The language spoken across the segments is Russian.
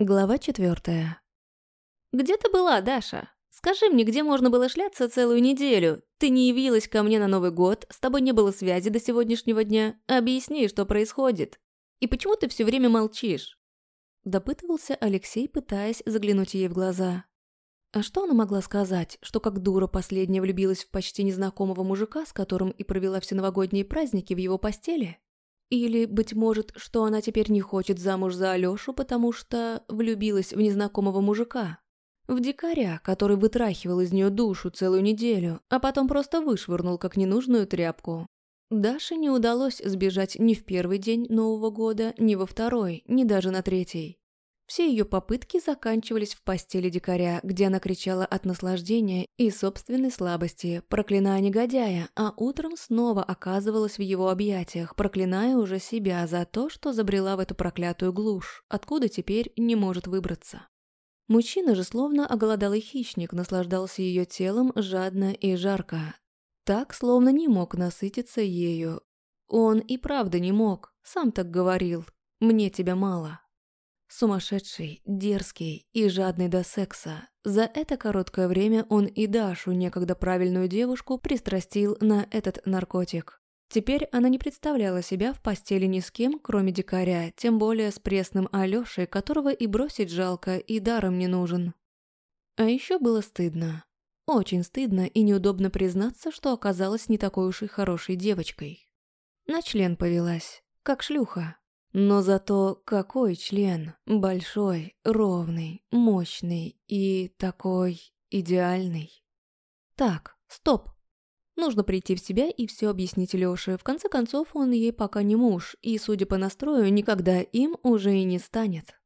Глава четвертая. «Где ты была, Даша? Скажи мне, где можно было шляться целую неделю? Ты не явилась ко мне на Новый год, с тобой не было связи до сегодняшнего дня. Объясни, что происходит. И почему ты все время молчишь?» Допытывался Алексей, пытаясь заглянуть ей в глаза. А что она могла сказать, что как дура последняя влюбилась в почти незнакомого мужика, с которым и провела все новогодние праздники в его постели? Или, быть может, что она теперь не хочет замуж за Алёшу, потому что влюбилась в незнакомого мужика? В дикаря, который вытрахивал из нее душу целую неделю, а потом просто вышвырнул как ненужную тряпку. Даше не удалось сбежать ни в первый день Нового года, ни во второй, ни даже на третий. Все ее попытки заканчивались в постели дикаря, где она кричала от наслаждения и собственной слабости, проклиная негодяя, а утром снова оказывалась в его объятиях, проклиная уже себя за то, что забрела в эту проклятую глушь, откуда теперь не может выбраться. Мужчина же словно оголодалый хищник наслаждался ее телом жадно и жарко. Так, словно не мог насытиться ею. Он и правда не мог, сам так говорил. «Мне тебя мало». Сумасшедший, дерзкий и жадный до секса. За это короткое время он и Дашу, некогда правильную девушку, пристрастил на этот наркотик. Теперь она не представляла себя в постели ни с кем, кроме дикаря, тем более с пресным Алёшей, которого и бросить жалко, и даром не нужен. А еще было стыдно. Очень стыдно и неудобно признаться, что оказалась не такой уж и хорошей девочкой. На член повелась, как шлюха. Но зато какой член, большой, ровный, мощный и такой идеальный. Так, стоп. Нужно прийти в себя и все объяснить Лёше. В конце концов, он ей пока не муж, и, судя по настрою, никогда им уже и не станет.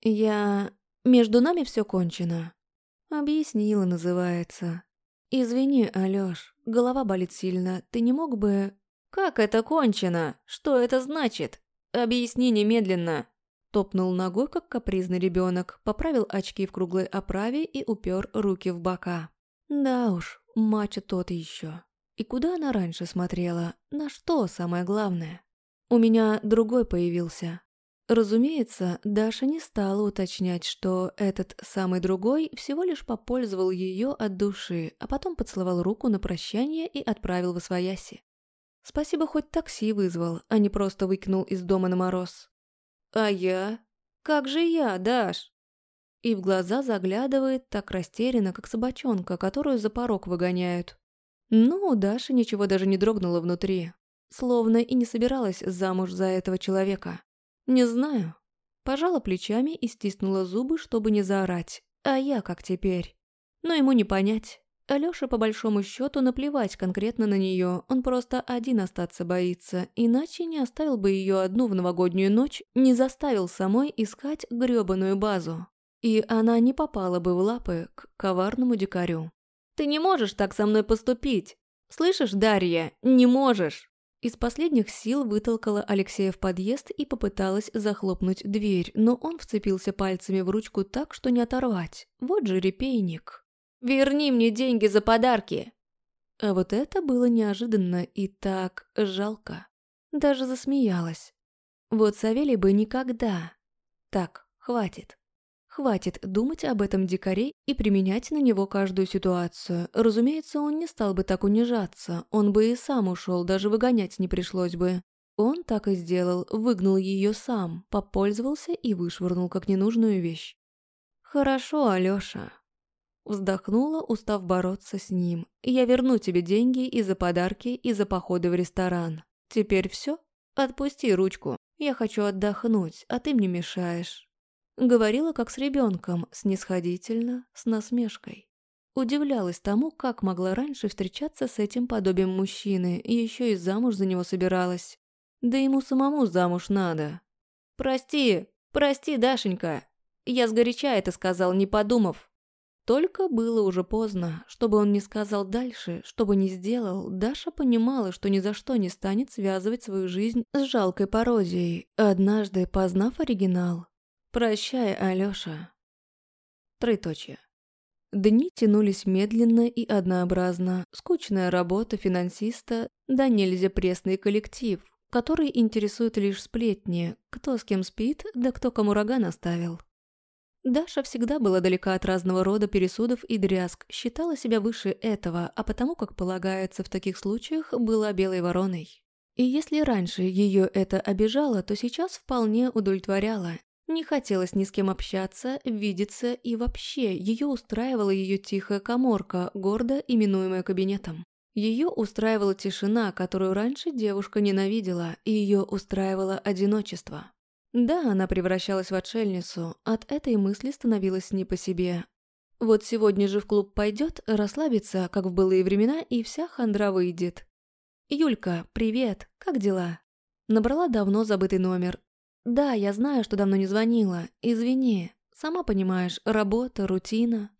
Я... Между нами все кончено. Объяснила, называется. Извини, Алёш, голова болит сильно. Ты не мог бы... Как это кончено? Что это значит? «Объясни немедленно!» Топнул ногой, как капризный ребенок, поправил очки в круглой оправе и упер руки в бока. Да уж, мачо тот еще. И куда она раньше смотрела? На что самое главное? У меня другой появился. Разумеется, Даша не стала уточнять, что этот самый другой всего лишь попользовал ее от души, а потом поцеловал руку на прощание и отправил в освояси. Спасибо, хоть такси вызвал, а не просто выкинул из дома на мороз. А я? Как же я, Даш? И в глаза заглядывает так растерянно, как собачонка, которую за порог выгоняют. Ну, у Даши ничего даже не дрогнуло внутри. Словно и не собиралась замуж за этого человека. Не знаю. Пожала плечами и стиснула зубы, чтобы не заорать. А я как теперь? Но ему не понять. Алёше по большому счету наплевать конкретно на нее, он просто один остаться боится, иначе не оставил бы ее одну в новогоднюю ночь, не заставил самой искать грёбаную базу. И она не попала бы в лапы к коварному дикарю. «Ты не можешь так со мной поступить! Слышишь, Дарья, не можешь!» Из последних сил вытолкала Алексея в подъезд и попыталась захлопнуть дверь, но он вцепился пальцами в ручку так, что не оторвать. Вот же репейник. Верни мне деньги за подарки!» А вот это было неожиданно и так жалко. Даже засмеялась. Вот Савелий бы никогда. Так, хватит. Хватит думать об этом дикаре и применять на него каждую ситуацию. Разумеется, он не стал бы так унижаться, он бы и сам ушел, даже выгонять не пришлось бы. Он так и сделал, выгнал ее сам, попользовался и вышвырнул как ненужную вещь. «Хорошо, Алёша, Вздохнула, устав бороться с ним. «Я верну тебе деньги и за подарки, и за походы в ресторан. Теперь все? Отпусти ручку. Я хочу отдохнуть, а ты мне мешаешь». Говорила как с ребенком, снисходительно, с насмешкой. Удивлялась тому, как могла раньше встречаться с этим подобием мужчины, и еще и замуж за него собиралась. Да ему самому замуж надо. «Прости, прости, Дашенька. Я сгоряча это сказал, не подумав. Только было уже поздно. Чтобы он не сказал дальше, что бы ни сделал, Даша понимала, что ни за что не станет связывать свою жизнь с жалкой пародией, однажды познав оригинал. «Прощай, Алёша». Троеточие. Дни тянулись медленно и однообразно. Скучная работа финансиста, да нельзя пресный коллектив, который интересует лишь сплетни, кто с кем спит, да кто кому рога наставил. Даша всегда была далека от разного рода пересудов и дрязг, считала себя выше этого, а потому, как полагается в таких случаях, была белой вороной. И если раньше ее это обижало, то сейчас вполне удовлетворяло. Не хотелось ни с кем общаться, видеться, и вообще ее устраивала ее тихая коморка, гордо именуемая кабинетом. Ее устраивала тишина, которую раньше девушка ненавидела, и ее устраивало одиночество. Да, она превращалась в отшельницу, от этой мысли становилось не по себе. Вот сегодня же в клуб пойдет, расслабится, как в былые времена, и вся хандра выйдет. «Юлька, привет, как дела?» Набрала давно забытый номер. «Да, я знаю, что давно не звонила. Извини. Сама понимаешь, работа, рутина.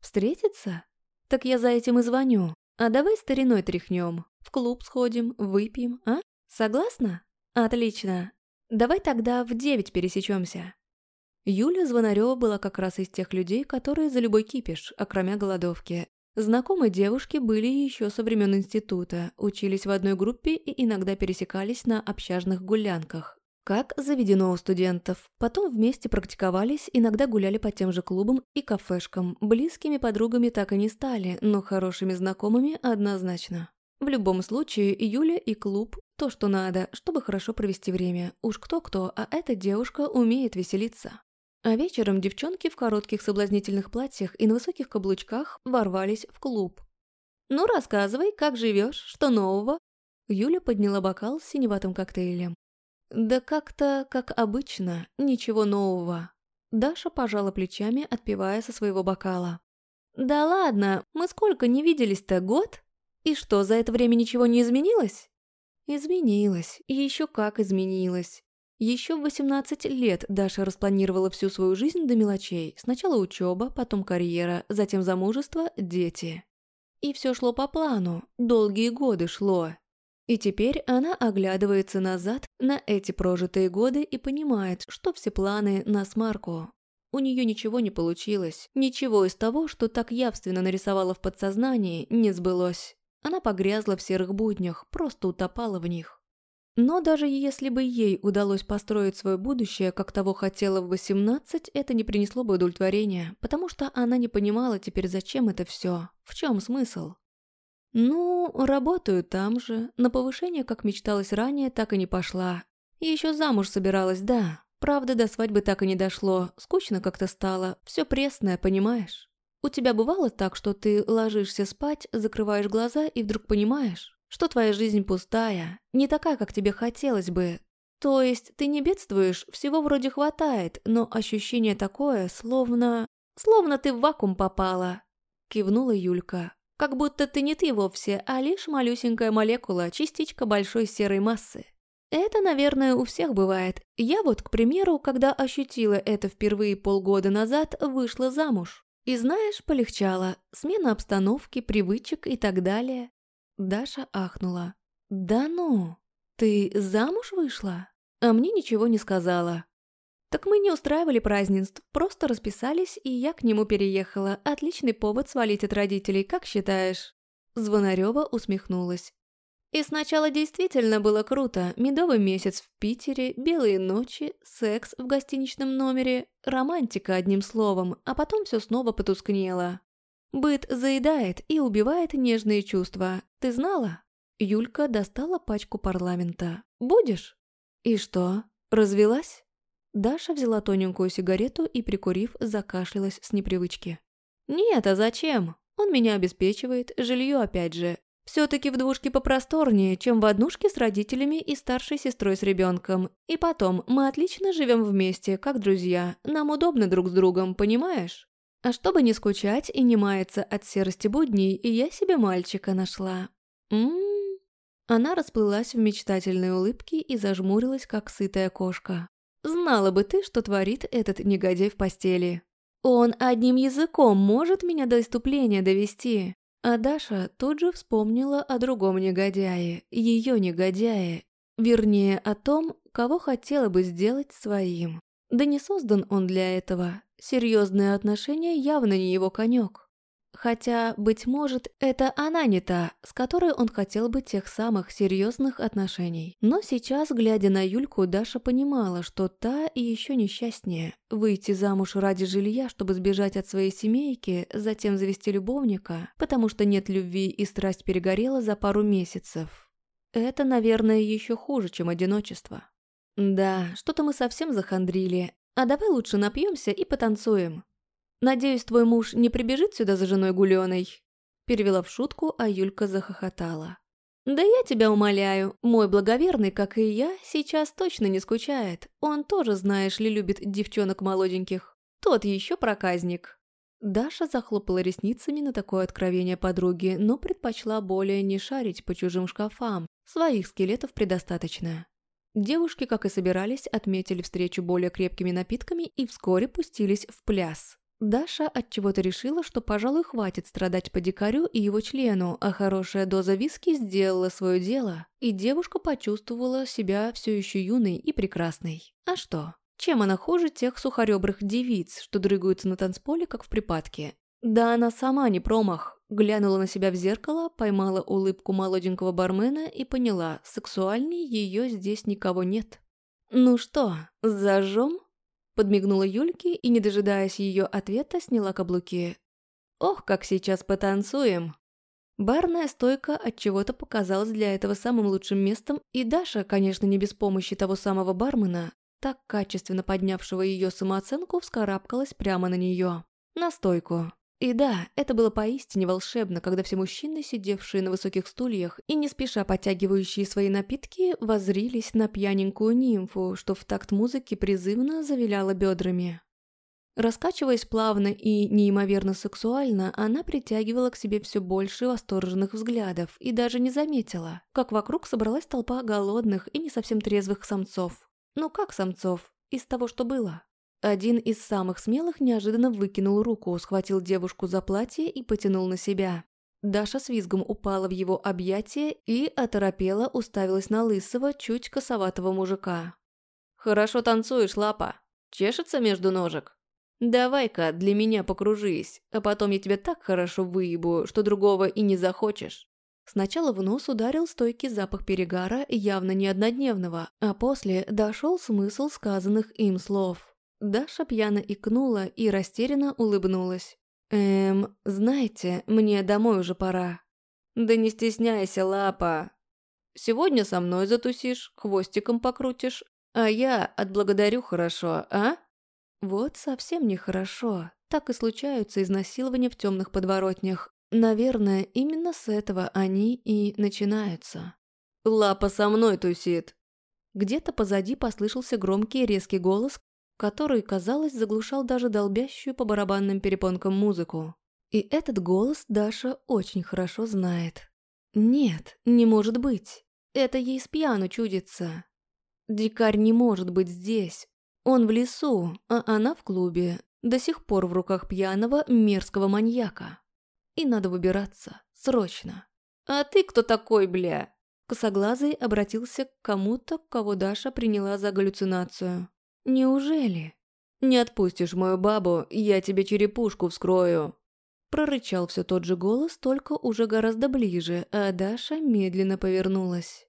Встретиться? Так я за этим и звоню. А давай стариной тряхнем. В клуб сходим, выпьем, а? Согласна? Отлично. Давай тогда в девять пересечемся. Юля Звонарева была как раз из тех людей, которые за любой кипиш, окромя голодовки. Знакомые девушки были еще со времен института, учились в одной группе и иногда пересекались на общажных гулянках. Как заведено у студентов. Потом вместе практиковались, иногда гуляли по тем же клубам и кафешкам. Близкими подругами так и не стали, но хорошими знакомыми однозначно. В любом случае, Юля и клуб то, что надо, чтобы хорошо провести время. Уж кто-кто, а эта девушка умеет веселиться. А вечером девчонки в коротких соблазнительных платьях и на высоких каблучках ворвались в клуб. «Ну, рассказывай, как живешь, что нового?» Юля подняла бокал с синеватым коктейлем. «Да как-то, как обычно, ничего нового». Даша пожала плечами, отпивая со своего бокала. «Да ладно, мы сколько не виделись-то, год? И что, за это время ничего не изменилось?» Изменилась, и еще как изменилась. Еще в 18 лет Даша распланировала всю свою жизнь до мелочей. Сначала учеба, потом карьера, затем замужество, дети. И все шло по плану, долгие годы шло. И теперь она оглядывается назад на эти прожитые годы и понимает, что все планы на смарку. У нее ничего не получилось, ничего из того, что так явственно нарисовала в подсознании, не сбылось. Она погрязла в серых буднях, просто утопала в них. Но даже если бы ей удалось построить свое будущее, как того хотела в 18, это не принесло бы удовлетворения, потому что она не понимала теперь, зачем это все, в чем смысл. Ну, работаю там же, на повышение, как мечталось ранее, так и не пошла. Еще замуж собиралась, да. Правда, до свадьбы так и не дошло, скучно как-то стало, все пресное, понимаешь? У тебя бывало так, что ты ложишься спать, закрываешь глаза и вдруг понимаешь, что твоя жизнь пустая, не такая, как тебе хотелось бы. То есть ты не бедствуешь, всего вроде хватает, но ощущение такое, словно... Словно ты в вакуум попала. Кивнула Юлька. Как будто ты не ты вовсе, а лишь малюсенькая молекула, частичка большой серой массы. Это, наверное, у всех бывает. Я вот, к примеру, когда ощутила это впервые полгода назад, вышла замуж. И знаешь, полегчало. Смена обстановки, привычек и так далее. Даша ахнула. «Да ну, ты замуж вышла?» А мне ничего не сказала. Так мы не устраивали празднеств, просто расписались, и я к нему переехала. Отличный повод свалить от родителей, как считаешь?» Звонарева усмехнулась. И сначала действительно было круто. Медовый месяц в Питере, белые ночи, секс в гостиничном номере, романтика одним словом, а потом все снова потускнело. Быт заедает и убивает нежные чувства. Ты знала? Юлька достала пачку парламента. «Будешь?» «И что, развелась?» Даша взяла тоненькую сигарету и, прикурив, закашлялась с непривычки. «Нет, а зачем? Он меня обеспечивает, жилье опять же. Все-таки в двушке попросторнее, чем в однушке с родителями и старшей сестрой с ребенком. И потом, мы отлично живем вместе, как друзья. Нам удобно друг с другом, понимаешь? А чтобы не скучать и не маяться от серости будней, я себе мальчика нашла. Ммм. Она расплылась в мечтательной улыбке и зажмурилась, как сытая кошка. Знала бы ты, что творит этот негодяй в постели. Он одним языком может меня до иступления довести. А Даша тут же вспомнила о другом негодяе, ее негодяе, вернее о том, кого хотела бы сделать своим. Да не создан он для этого, серьезные отношения явно не его конек. Хотя, быть может, это она не та, с которой он хотел бы тех самых серьезных отношений. Но сейчас, глядя на Юльку, Даша понимала, что та и еще несчастнее. Выйти замуж ради жилья, чтобы сбежать от своей семейки, затем завести любовника, потому что нет любви и страсть перегорела за пару месяцев. Это, наверное, еще хуже, чем одиночество. Да, что-то мы совсем захандрили. А давай лучше напьемся и потанцуем. «Надеюсь, твой муж не прибежит сюда за женой Гуленой?» Перевела в шутку, а Юлька захохотала. «Да я тебя умоляю, мой благоверный, как и я, сейчас точно не скучает. Он тоже, знаешь ли, любит девчонок молоденьких. Тот еще проказник». Даша захлопала ресницами на такое откровение подруги, но предпочла более не шарить по чужим шкафам. Своих скелетов предостаточно. Девушки, как и собирались, отметили встречу более крепкими напитками и вскоре пустились в пляс. Даша отчего-то решила, что, пожалуй, хватит страдать по дикарю и его члену, а хорошая доза виски сделала свое дело, и девушка почувствовала себя все еще юной и прекрасной. А что? Чем она хуже тех сухоребрых девиц, что дрыгаются на танцполе, как в припадке? Да она сама не промах. Глянула на себя в зеркало, поймала улыбку молоденького бармена и поняла, сексуальней ее здесь никого нет. «Ну что, зажжем?» Подмигнула Юльке и, не дожидаясь ее ответа, сняла каблуки. «Ох, как сейчас потанцуем!» Барная стойка от чего то показалась для этого самым лучшим местом, и Даша, конечно, не без помощи того самого бармена, так качественно поднявшего ее самооценку, вскарабкалась прямо на нее. На стойку. И да, это было поистине волшебно, когда все мужчины, сидевшие на высоких стульях и не спеша подтягивающие свои напитки, возрились на пьяненькую нимфу, что в такт музыки призывно завиляла бедрами. Раскачиваясь плавно и неимоверно сексуально, она притягивала к себе все больше восторженных взглядов и даже не заметила, как вокруг собралась толпа голодных и не совсем трезвых самцов. Ну как самцов? Из того, что было. Один из самых смелых неожиданно выкинул руку, схватил девушку за платье и потянул на себя. Даша с визгом упала в его объятия и, оторопела, уставилась на лысого, чуть косоватого мужика. «Хорошо танцуешь, лапа. Чешется между ножек? Давай-ка для меня покружись, а потом я тебя так хорошо выебу, что другого и не захочешь». Сначала в нос ударил стойкий запах перегара, явно не однодневного, а после дошел смысл сказанных им слов. Даша пьяно икнула и растерянно улыбнулась. «Эм, знаете, мне домой уже пора». «Да не стесняйся, лапа. Сегодня со мной затусишь, хвостиком покрутишь, а я отблагодарю хорошо, а?» Вот совсем нехорошо. Так и случаются изнасилования в темных подворотнях. Наверное, именно с этого они и начинаются. «Лапа со мной тусит!» Где-то позади послышался громкий резкий голос, который, казалось, заглушал даже долбящую по барабанным перепонкам музыку. И этот голос Даша очень хорошо знает. Нет, не может быть. Это ей с пьяну чудится. Дикарь не может быть здесь. Он в лесу, а она в клубе, до сих пор в руках пьяного мерзкого маньяка. И надо выбираться, срочно. «А ты кто такой, бля?» Косоглазый обратился к кому-то, кого Даша приняла за галлюцинацию. «Неужели?» «Не отпустишь мою бабу, я тебе черепушку вскрою!» Прорычал все тот же голос, только уже гораздо ближе, а Даша медленно повернулась.